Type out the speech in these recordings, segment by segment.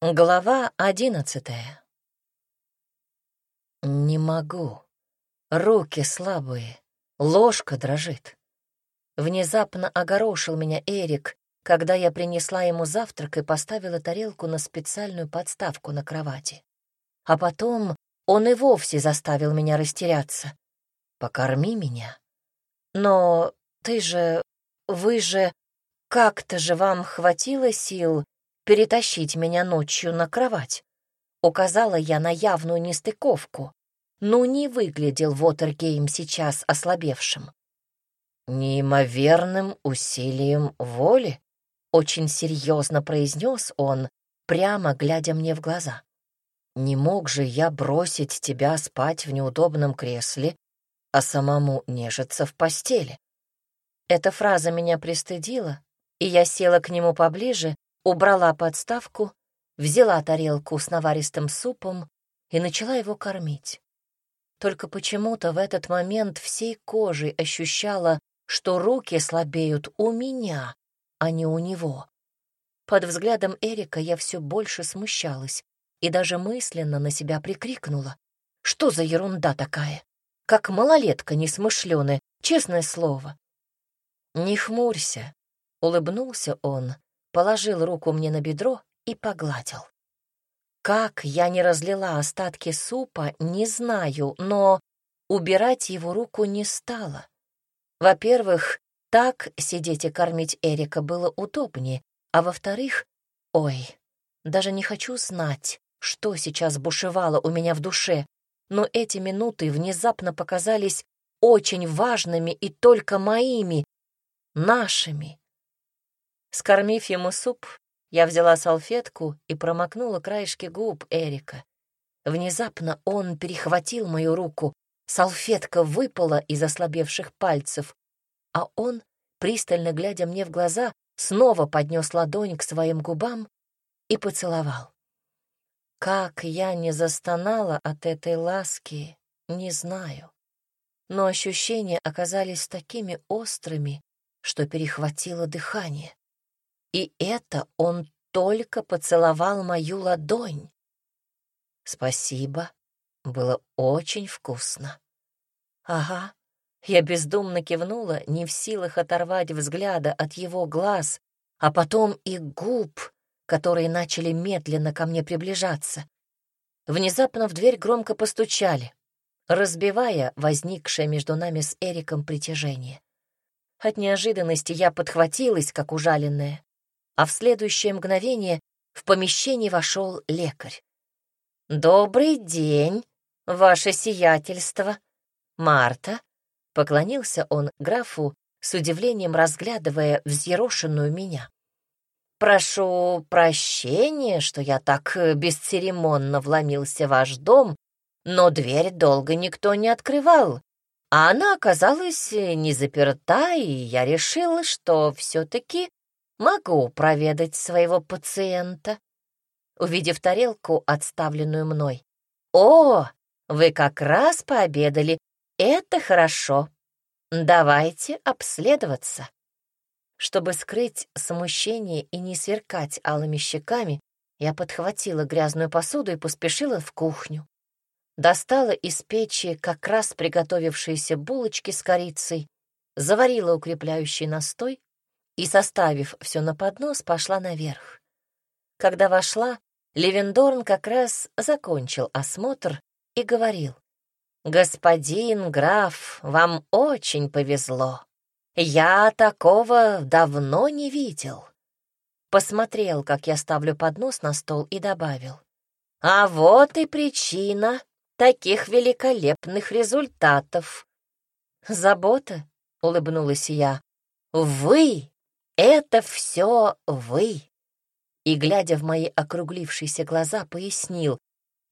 Глава одиннадцатая. Не могу. Руки слабые, ложка дрожит. Внезапно огорошил меня Эрик, когда я принесла ему завтрак и поставила тарелку на специальную подставку на кровати. А потом он и вовсе заставил меня растеряться. «Покорми меня». «Но ты же... вы же... как-то же вам хватило сил перетащить меня ночью на кровать. Указала я на явную нестыковку. Ну, не выглядел Вотергейм сейчас ослабевшим. «Неимоверным усилием воли», — очень серьезно произнес он, прямо глядя мне в глаза. «Не мог же я бросить тебя спать в неудобном кресле, а самому нежиться в постели?» Эта фраза меня пристыдила, и я села к нему поближе, убрала подставку, взяла тарелку с наваристым супом и начала его кормить. Только почему-то в этот момент всей кожей ощущала, что руки слабеют у меня, а не у него. Под взглядом Эрика я все больше смущалась и даже мысленно на себя прикрикнула. Что за ерунда такая? Как малолетка несмышленая, честное слово. «Не хмурься», — улыбнулся он, положил руку мне на бедро и погладил. Как я не разлила остатки супа, не знаю, но убирать его руку не стала. Во-первых, так сидеть и кормить Эрика было удобнее, а во-вторых, ой, даже не хочу знать, что сейчас бушевало у меня в душе, но эти минуты внезапно показались очень важными и только моими, нашими. Скормив ему суп, я взяла салфетку и промокнула краешки губ Эрика. Внезапно он перехватил мою руку, салфетка выпала из ослабевших пальцев, а он, пристально глядя мне в глаза, снова поднес ладонь к своим губам и поцеловал. Как я не застонала от этой ласки, не знаю. Но ощущения оказались такими острыми, что перехватило дыхание. И это он только поцеловал мою ладонь. Спасибо, было очень вкусно. Ага, я бездумно кивнула, не в силах оторвать взгляда от его глаз, а потом и губ, которые начали медленно ко мне приближаться. Внезапно в дверь громко постучали, разбивая возникшее между нами с Эриком притяжение. От неожиданности я подхватилась, как ужаленная а в следующее мгновение в помещение вошел лекарь. «Добрый день, ваше сиятельство, Марта!» — поклонился он графу, с удивлением разглядывая взъерошенную меня. «Прошу прощения, что я так бесцеремонно вломился в ваш дом, но дверь долго никто не открывал, а она оказалась не заперта, и я решила, что все-таки могу проведать своего пациента. Увидев тарелку, отставленную мной. «О, вы как раз пообедали. Это хорошо. Давайте обследоваться». Чтобы скрыть смущение и не сверкать алыми щеками, я подхватила грязную посуду и поспешила в кухню. Достала из печи как раз приготовившиеся булочки с корицей, заварила укрепляющий настой, и, составив все на поднос, пошла наверх. Когда вошла, Левендорн как раз закончил осмотр и говорил, «Господин граф, вам очень повезло. Я такого давно не видел». Посмотрел, как я ставлю поднос на стол и добавил, «А вот и причина таких великолепных результатов». «Забота?» — улыбнулась я. «Вы это все вы. И, глядя в мои округлившиеся глаза, пояснил,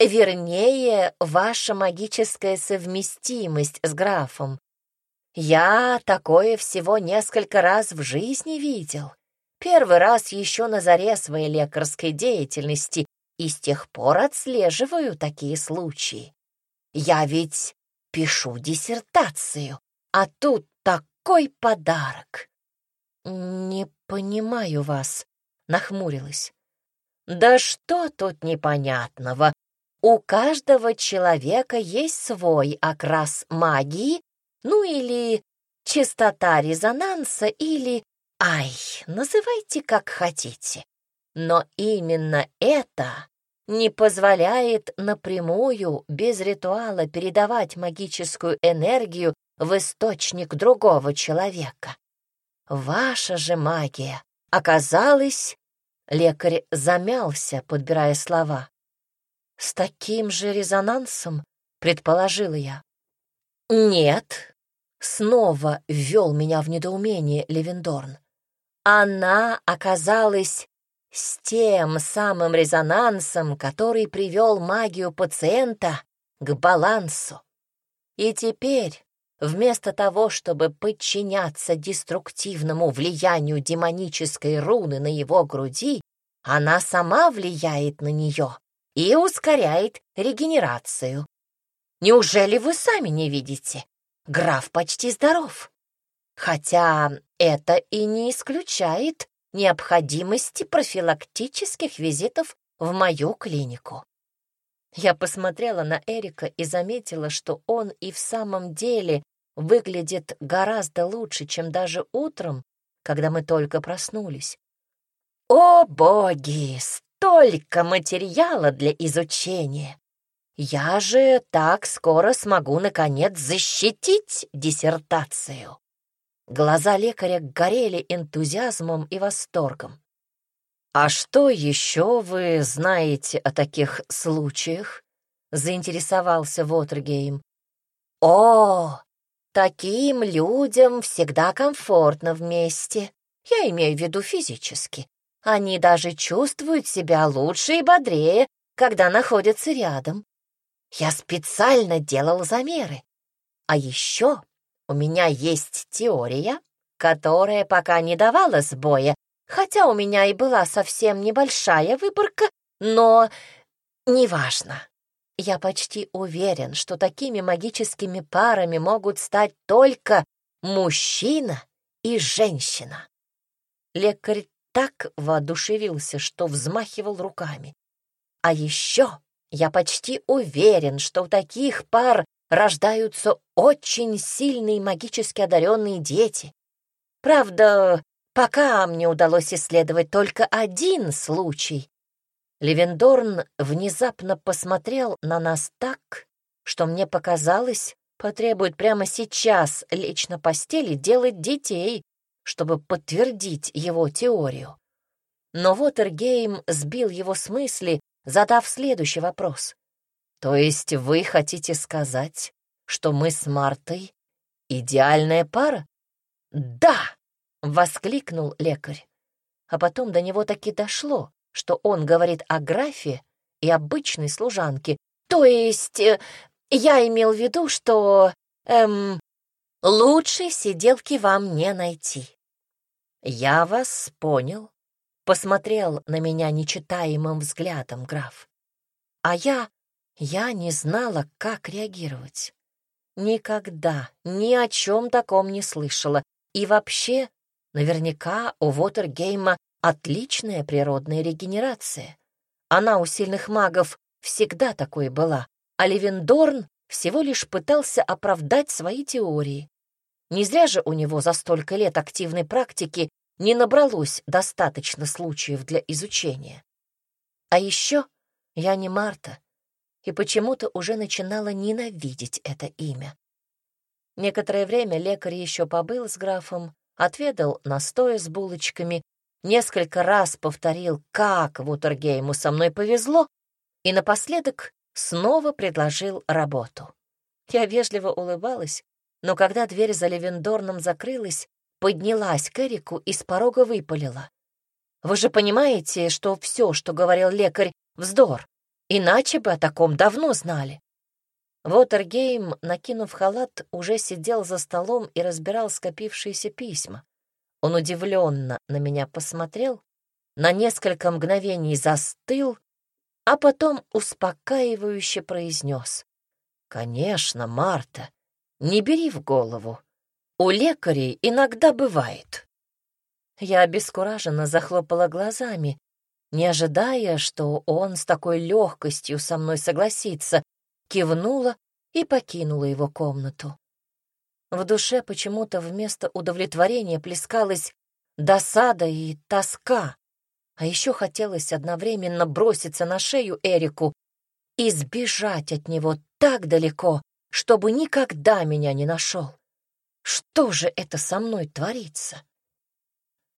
вернее, ваша магическая совместимость с графом. Я такое всего несколько раз в жизни видел. Первый раз еще на заре своей лекарской деятельности и с тех пор отслеживаю такие случаи. Я ведь пишу диссертацию, а тут такой подарок. «Не понимаю вас», — нахмурилась. Да что тут непонятного? У каждого человека есть свой окрас магии, ну или частота резонанса, или... Ай, называйте как хотите. Но именно это не позволяет напрямую, без ритуала, передавать магическую энергию в источник другого человека. Ваша же магия оказалась... Лекарь замялся, подбирая слова. «С таким же резонансом?» — предположила я. «Нет», — снова ввел меня в недоумение Левендорн. «Она оказалась с тем самым резонансом, который привел магию пациента к балансу. И теперь, вместо того, чтобы подчиняться деструктивному влиянию демонической руны на его груди, она сама влияет на нее и ускоряет регенерацию. Неужели вы сами не видите? Граф почти здоров. Хотя это и не исключает необходимости профилактических визитов в мою клинику. Я посмотрела на Эрика и заметила, что он и в самом деле выглядит гораздо лучше, чем даже утром, когда мы только проснулись. О, боги, столько материала для изучения! Я же так скоро смогу, наконец, защитить диссертацию. Глаза лекаря горели энтузиазмом и восторгом. «А что еще вы знаете о таких случаях?» — заинтересовался Вотергейм. «О, таким людям всегда комфортно вместе. Я имею в виду физически. Они даже чувствуют себя лучше и бодрее, когда находятся рядом. Я специально делал замеры. А еще у меня есть теория, которая пока не давала сбоя, хотя у меня и была совсем небольшая выборка, но неважно. Я почти уверен, что такими магическими парами могут стать только мужчина и женщина. Лекарь так воодушевился, что взмахивал руками. А еще я почти уверен, что у таких пар рождаются очень сильные магически одаренные дети. Правда, пока мне удалось исследовать только один случай. Левендорн внезапно посмотрел на нас так, что мне показалось, потребует прямо сейчас лечь на постели делать детей, чтобы подтвердить его теорию. Но Вотергейм сбил его с мысли, задав следующий вопрос. То есть вы хотите сказать, что мы с Мартой идеальная пара? Да! Воскликнул лекарь. А потом до него таки дошло, что он говорит о графе и обычной служанке. То есть э, я имел в виду, что эм, лучшей сиделки вам не найти. Я вас понял, посмотрел на меня нечитаемым взглядом граф. А я я не знала, как реагировать. Никогда ни о чем таком не слышала. И вообще, наверняка у Вотергейма отличная природная регенерация. Она у сильных магов всегда такой была, а Левендорн всего лишь пытался оправдать свои теории. Не зря же у него за столько лет активной практики не набралось достаточно случаев для изучения. А еще я не Марта, и почему-то уже начинала ненавидеть это имя. Некоторое время лекарь еще побыл с графом, отведал настоя с булочками, несколько раз повторил, как Вутергейму со мной повезло, и напоследок снова предложил работу. Я вежливо улыбалась, но когда дверь за Левендорном закрылась, поднялась к Эрику и с порога выпалила. «Вы же понимаете, что все, что говорил лекарь, вздор. Иначе бы о таком давно знали. Вотергейм, накинув халат, уже сидел за столом и разбирал скопившиеся письма. Он удивленно на меня посмотрел, на несколько мгновений застыл, а потом успокаивающе произнес. «Конечно, Марта, не бери в голову. У лекарей иногда бывает». Я обескураженно захлопала глазами, не ожидая, что он с такой легкостью со мной согласится, кивнула и покинула его комнату. В душе почему-то вместо удовлетворения плескалась досада и тоска, а еще хотелось одновременно броситься на шею Эрику и сбежать от него так далеко, чтобы никогда меня не нашел. Что же это со мной творится?